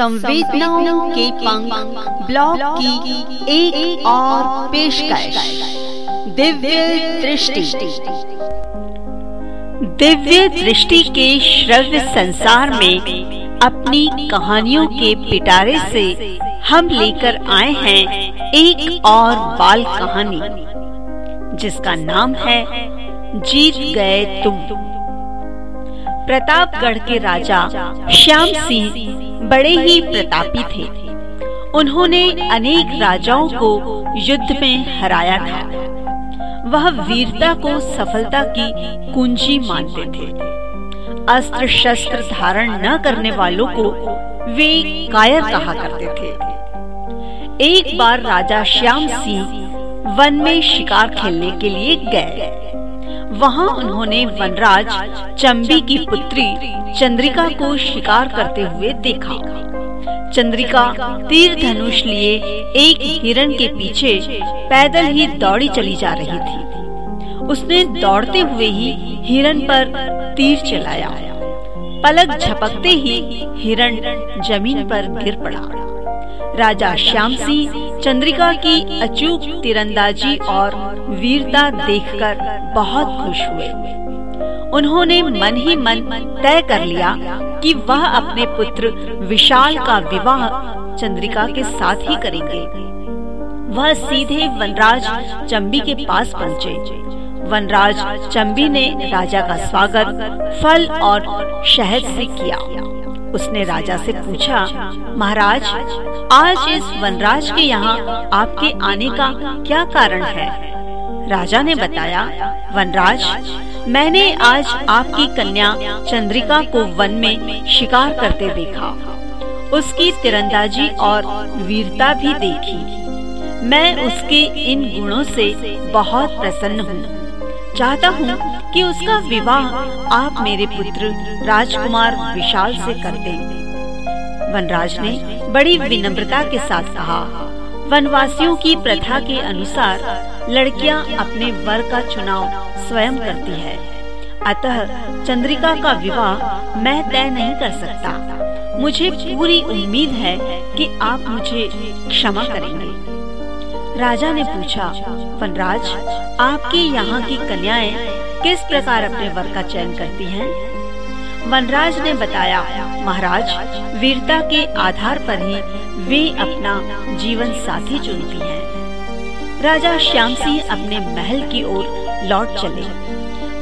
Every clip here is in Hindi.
संवेदनाओं के पंख ब्लॉग की एक, एक और पेशकश। दिव्य दृष्टि। दिव्य दृष्टि के श्रव्य संसार में अपनी कहानियों के पिटारे से हम लेकर आए हैं एक और बाल कहानी जिसका नाम है जीत गए तुम। प्रतापगढ़ के राजा श्याम सिंह बड़े ही प्रतापी थे। उन्होंने अनेक राजाओं को युद्ध में हराया था। वह वीरता को सफलता की कुंजी मानते थे। अस्त्र शस्त्र धारण न करने वालों को वे कायर कहा करते थे। एक बार राजा श्याम सिंह वन में शिकार खेलने के लिए गए। वहाँ उन्होंने वनराज, चंबी की पुत्री, चंद्रिका को शिकार करते हुए देखा। चंद्रिका तीर धनुष लिए एक हिरण के पीछे पैदल ही दौड़ी चली जा रही थी। उसने दौड़ते हुए ही हिरण पर तीर चलाया। पलक झपकते ही हिरण ज़मीन पर गिर पड़ा। राजा श्याम सिंह, चंद्रिका की अचूक तीरंदाजी और वीरता देखकर बहुत खुश हुए। उन्होंने मन ही मन तय कर लिया कि वह अपने पुत्र विशाल का विवाह चंद्रिका के साथ ही करेंगे। वह सीधे वनराज चंबी के पास पहुँचे। वनराज चंबी ने राजा का स्वागत, फल और शहद से किया। उसने राजा से पूछा, महाराज, आज इस वनराज के यहाँ आपके आने का क्या कारण है? राजा ने बताया, वनराज, मैंने आज आपकी कन्या चंद्रिका को वन में शिकार करते देखा। उसकी तिरंदाजी और वीरता भी देखी। मैं उसके इन गुणों से बहुत प्रसन्न हूँ। चाहता हूँ कि उसका विवाह आप मेरे पुत्र राजकुमार विशाल से कर दें। वनराज ने बड़ी विनम्रता के साथ कहा, वनवासियों की प्रथा के अनुसार लड़कियाँ अपने वर का चुनाव स्वयं करती है अतः चंद्रिका का विवाह मैं तय नहीं कर सकता मुझे पूरी उम्मीद है कि आप मुझे क्षमा करेंगे राजा ने पूछा वनराज आपके यहाँ की कन्याएँ किस प्रकार अपने वर का चयन करती हैं? वनराज ने बताया, महाराज, वीरता के आधार पर ही वे अपना जीवन साथी चुनती हैं। राजा श्याम सिंह अपने महल की ओर लौट चले।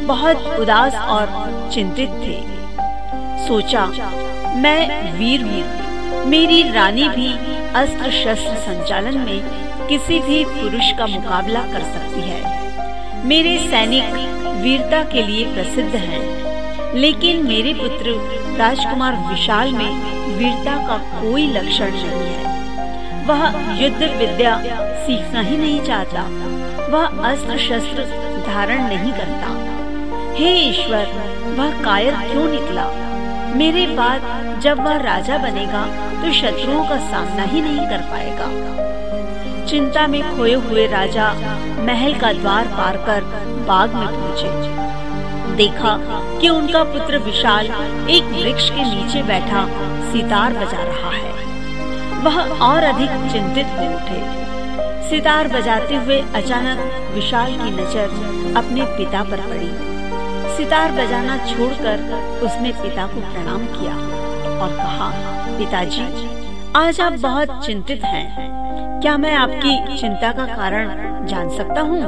बहुत उदास और चिंतित थे। सोचा मैं वीर हूँ। मेरी रानी भी अस्त्र शस्त्र संचालन में किसी भी पुरुष का मुकाबला कर सकती है। मेरे सैनिक वीरता के लिए प्रसिद्ध हैं, लेकिन मेरे पुत्र राजकुमार विशाल में वीरता का कोई लक्षण नहीं है। वह युद्ध विद्या सीखना ही नहीं चाहता। वह अस्त्र शस्त्र धारण नहीं करता। हे ईश्वर, वह कायर क्यों निकला? मेरे बाद जब वह राजा बनेगा तो शत्रुओं का सामना ही नहीं कर पाएगा। चिंता में खोए हुए राजा महल का द्वार पार कर बाग में पहुँचे। देखा कि उनका पुत्र विशाल एक वृक्ष के नीचे बैठा सितार बजा रहा है। वह और अधिक चिंतित हो उठे। सितार बजाते हुए अचानक विशाल की नज़र अपने पिता पर पड़ी। सितार बजाना छोड़कर उसने पिता को प्रणाम किया और कहा, पिताजी, आज आप बहुत चिंतित हैं। क्या मैं आपकी चिंता का कारण जान सकता हूँ?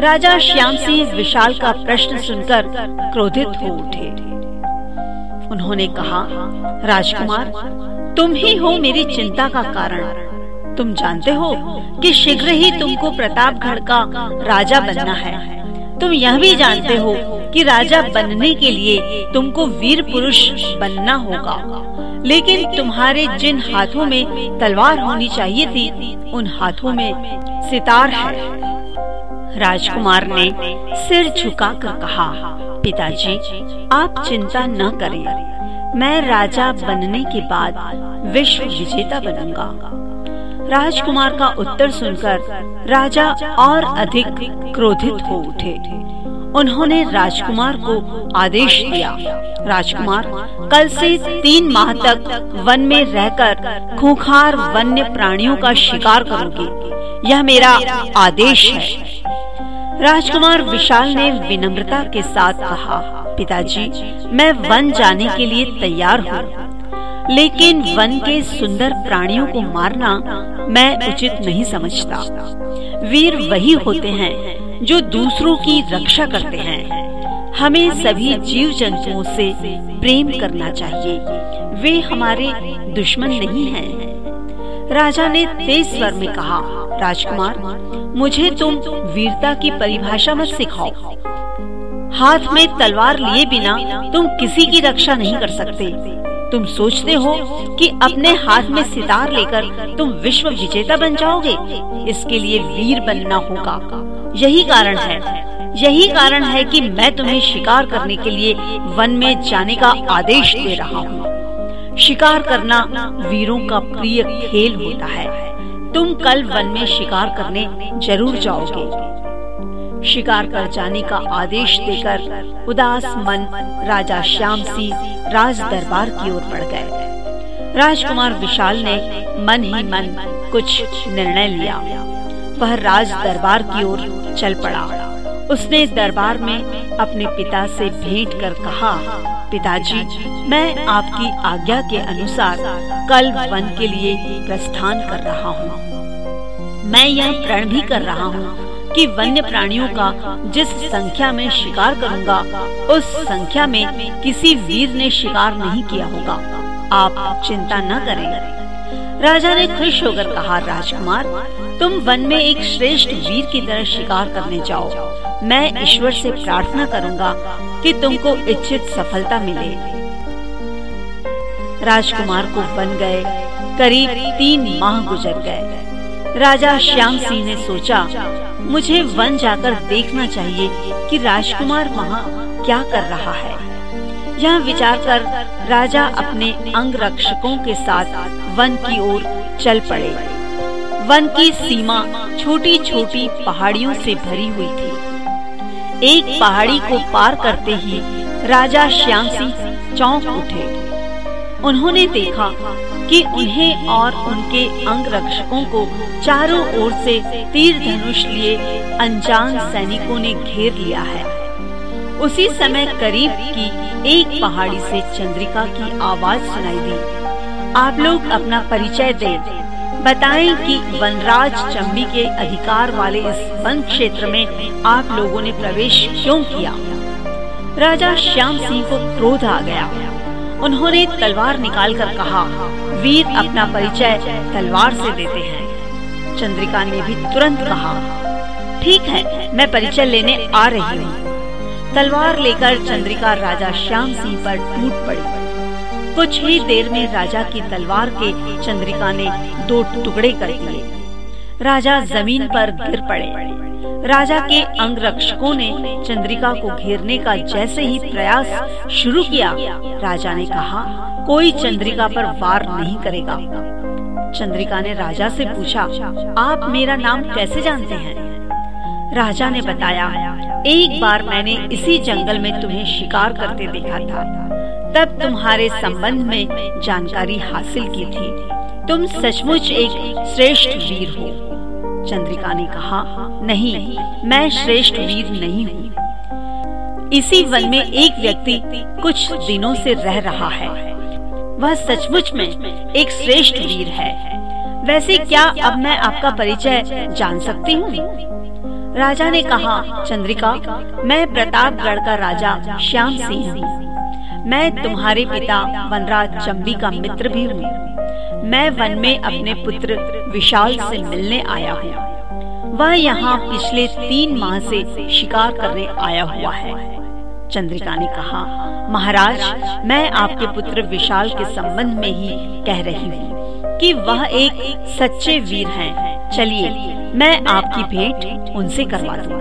राजा श्याम सिंह विशाल का प्रश्न सुनकर क्रोधित हो उठे। उन्होंने कहा, राजकुमार, तुम ही हो मेरी चिंता का कारण। तुम जानते हो कि शीघ्र ही तुमको प्रतापगढ़ का राजा बनना है। तुम यह भी जानते हो कि राजा बनने के लिए तुमको वीर पुरुष बनना होगा। लेकिन तुम्हारे जिन हाथों में तलवार होनी चाहिए थी, उन हाथों में सितार है। राजकुमार ने सिर झुकाकर कहा, पिताजी, आप चिंता न करें मैं राजा बनने के बाद विश्व विजेता बनूँगा। राजकुमार का उत्तर सुनकर राजा और अधिक क्रोधित हो उठे। उन्होंने राजकुमार को आदेश दिया। राजकुमार, कल से तीन माह तक वन में रहकर खूंखार वन्य प्राणियों का शिकार करोगे। यह मेरा आदेश है। राजकुमार विशाल ने विनम्रता के साथ कहा, पिताजी, मैं वन जाने के लिए तैयार हूँ। लेकिन वन के सुंदर प्राणियों को मारना मैं उचित नहीं समझता। वीर वही होते हैं जो दूसरों की रक्षा करते हैं। हमें सभी जीव जंतुओं से प्रेम करना चाहिए। वे हमारे दुश्मन नहीं हैं। राजा ने तेज स्वर में कहा, राजकुमार, मुझे तुम वीरता की परिभाषा मत सिखाओ। हाथ में तलवार लिए बिना तुम किसी की रक्षा नहीं कर सकते। तुम सोचते हो कि अपने हाथ में सितार लेकर तुम विश्व विजेता बन जाओगे? इसके लिए वीर बनना होगा। यही कारण है। यही कारण है कि मैं तुम्हें शिकार करने के लिए वन में जाने का आदेश दे रहा हूँ। शिकार करना वीरों का प्रिय खेल होता है। तुम कल वन में शिकार करने ज़रूर जाओगे। शिकार कर जाने का आदेश देकर उदास मन राजा श्याम सिंह राज दरबार की ओर बढ़ गए। राजकुमार विशाल ने मन ही मन कुछ निर्णय लिया। वह राज दरबार की ओर चल पड़ा। उसने दरबार में अपने पिता से भेंट कर कहा, पिताजी, मैं आपकी आज्ञा के अनुसार कल वन के लिए प्रस्थान कर रहा हूँ। मैं यह प्रण भी कर रहा हूँ कि वन्य प्राणियों का जिस संख्या में शिकार करूँगा, उस संख्या में किसी वीर ने शिकार नहीं किया होगा। आप चिंता न करें। राजा ने खुश होकर कहा, राजकुमार, तुम वन में एक श्रेष्ठ वीर की तरह शिकार करने जाओ। मैं ईश्वर से प्रार्थना करूँगा कि तुमको इच्छित सफलता मिले। राजकुमार को बन गए। करीब तीन माह गुजर गए। राजा श्याम सिंह ने सोचा, मुझे वन जाकर देखना चाहिए कि राजकुमार वहाँ क्या कर रहा है। यह विचार कर राजा अपने अंग रक्षकों के साथ वन की ओर चल पड़े। वन की सीमा छोटी छोटी पहाड़ियों से भरी हुई थी। एक पहाड़ी को पार करते ही राजा श्याम सिंह चौंक उठे। उन्होंने देखा कि उन्हें और उनके अंग रक्षकों को चारों ओर से तीर धनुष लिए अनजान सैनिकों ने घेर लिया है। उसी समय करीब की एक पहाड़ी से चंद्रिका की आवाज़ सुनाई दी। आप लोग अपना परिचय दें। बताएँ कि वनराज चंबी के अधिकार वाले इस वन क्षेत्र में आप लोगों ने प्रवेश क्यों किया? राजा श्याम सिंह को क्रोध आ गया। उन्होंने तलवार निकालकर कहा वीर अपना परिचय तलवार से देते हैं। चंद्रिका ने भी तुरंत कहा, ठीक है, मैं परिचय लेने आ रही हूँ। तलवार लेकर चंद्रिका राजा श्याम सिंह पर टूट पड़ी। कुछ ही देर में राजा की तलवार के चंद्रिका ने दो टुकड़े कर दिए। राजा ज़मीन पर गिर पड़े। राजा के अंग रक्षकों ने चंद्रिका को घेरने का जैसे ही प्रयास शुरू किया, राजा ने कहा, कोई चंद्रिका पर वार नहीं करेगा। चंद्रिका ने राजा से पूछा, आप मेरा नाम कैसे जानते हैं? राजा ने बताया, एक बार मैंने इसी जंगल में तुम्हें शिकार करते देखा था। तब तुम्हारे संबंध में जानकारी हासिल की थी। तुम सचमुच एक श्रेष्ठ वीर हो। चंद्रिका ने कहा, नहीं, मैं श्रेष्ठ वीर नहीं हूँ। इसी वन में एक व्यक्ति कुछ दिनों से रह रहा है। वह सचमुच में एक श्रेष्ठ वीर है। वैसे क्या अब मैं आपका परिचय जान सकती हूँ? राजा ने कहा, चंद्रिका, मैं प्रतापगढ़ का राजा श्याम सिंह हूँ। मैं तुम्हारे पिता वनराज चंबी का मित्र भी हूँ। मैं वन में अपने पुत्र विशाल से मिलने आया हूँ। वह यहाँ पिछले तीन माह से शिकार करने आया हुआ है चंद्रिका ने कहा, महाराज, मैं आपके पुत्र विशाल के संबंध में ही कह रही हूँ कि वह एक सच्चे वीर हैं। चलिए, मैं आपकी भेंट उनसे करवा दूँ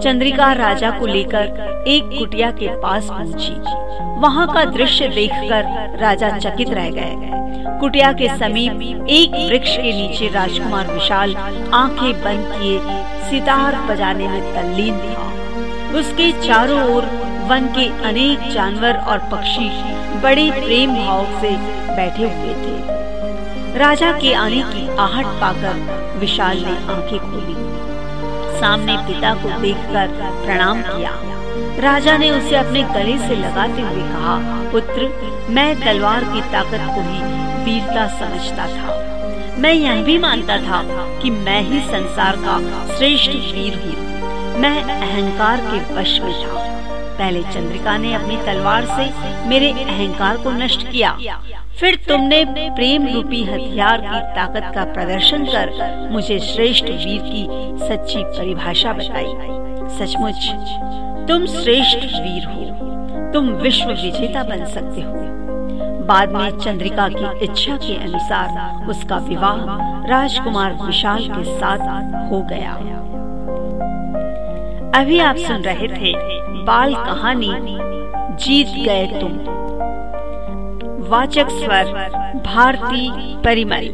चंद्रिका राजा को लेकर एक कुटिया के पास पहुँची। वहाँ का दृश्य देखकर राजा चकित रह गए कुटिया के समीप एक वृक्ष के नीचे राजकुमार विशाल आँखें बंद किए सितार बजाने में तल्लीन था। उसके चारों ओर वन के अनेक जानवर और पक्षी बड़े प्रेम भाव से बैठे हुए थे। राजा के आने की आहट पाकर विशाल ने आँखें खोली। सामने पिता को देखकर प्रणाम किया। राजा ने उसे अपने गले से लगाते हुए कहा, पुत्र, मैं तलवार की ताकत को ही वीरता समझता था। मैं यह भी मानता था कि मैं ही संसार का श्रेष्ठ वीर हूँ। मैं अहंकार के वश में था। पहले चंद्रिका ने अपनी तलवार से मेरे अहंकार को नष्ट किया। फिर तुमने प्रेम रूपी हथियार की ताकत का प्रदर्शन कर मुझे श्रेष्ठ वीर की सच्ची परिभाषा बताई। सचमुच, तुम श्रेष्ठ वीर हो। तुम विश्व विजेता बन सकते हो। बाद में चंद्रिका की इच्छा के अनुसार उसका विवाह राजकुमार विशाल के साथ हो गया। अभी आप सुन रहे थे बाल कहानी, जीत गए तुम। वाचक स्वर, भारती परिमरी